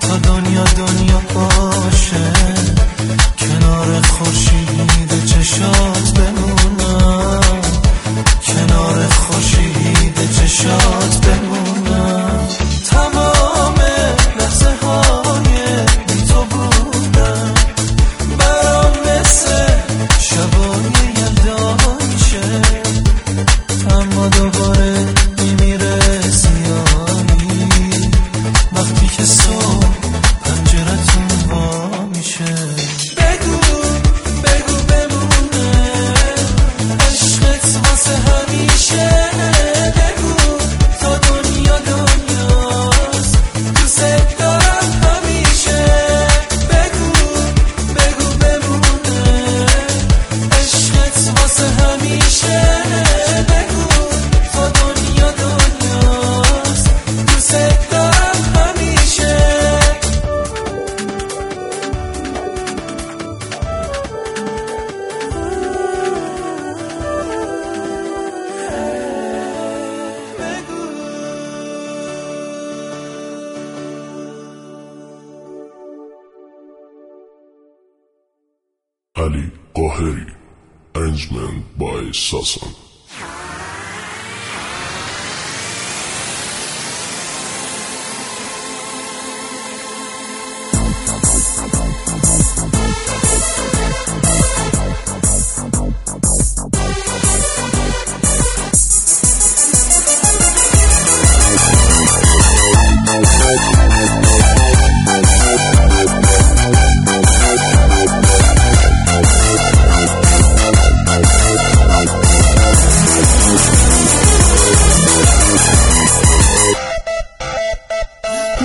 تا دنیا دنیا باشه. کنار خورشید چشام. Ali Qaheri Arrangement by Sasan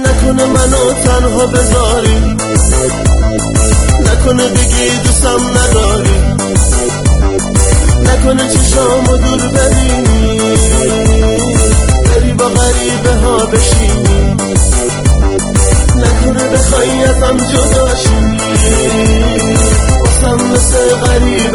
نکنه منو تنها بذاری. نکنه بگی دوستم نداری. نکنه چشامو دور ببینی. بری با غریبه ها بشینی. نکنه بخوایی ازم جداشی باسم مثل غریبه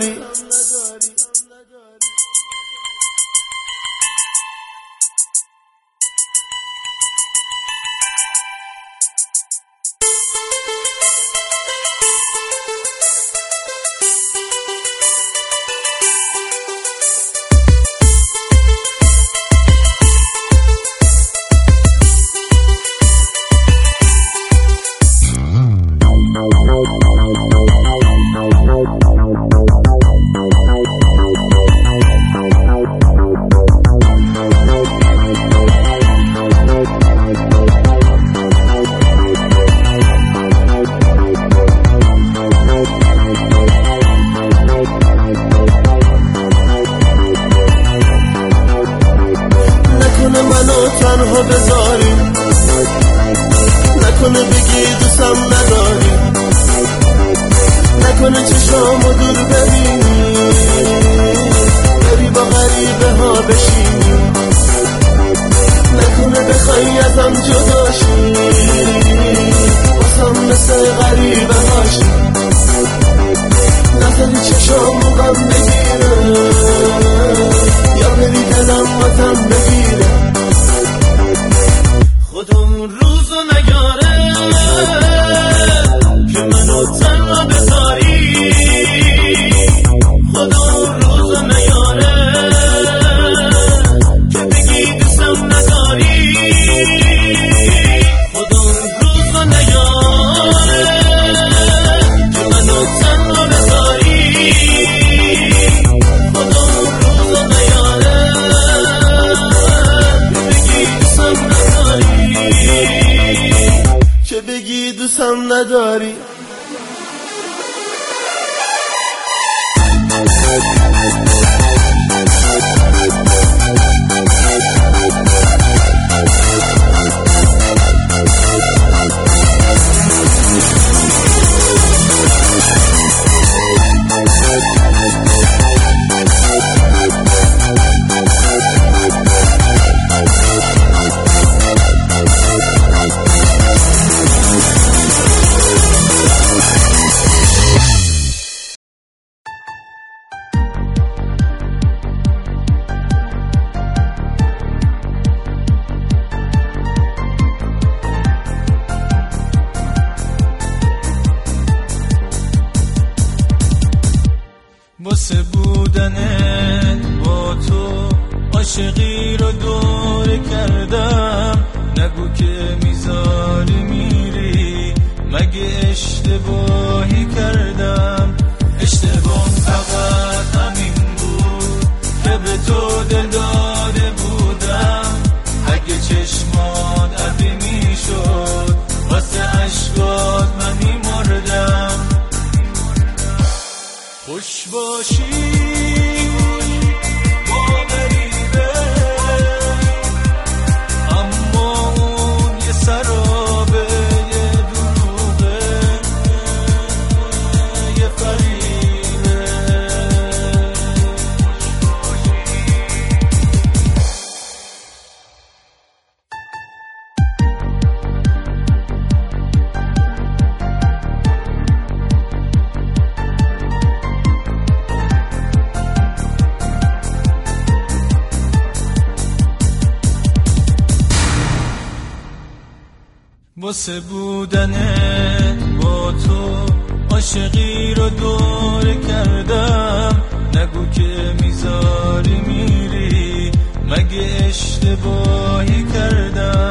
study. منو تنها بذاری. نکنه بگی دوستم نداری. نکنه چشامو دور ببینی. بری با غریبه ها بشینی. نکنه بخوایی ازم جداشی تدري عاشقی رو دور کردم. نگو که می‌ذاری میری. مگه اشتباهی کردم؟ اشتباه فقط همین بود. که به تو دل واسه بودن با تو عاشقی رو دور کردم. نگو که می‌ذاری میری. مگه اشتباهی کردم؟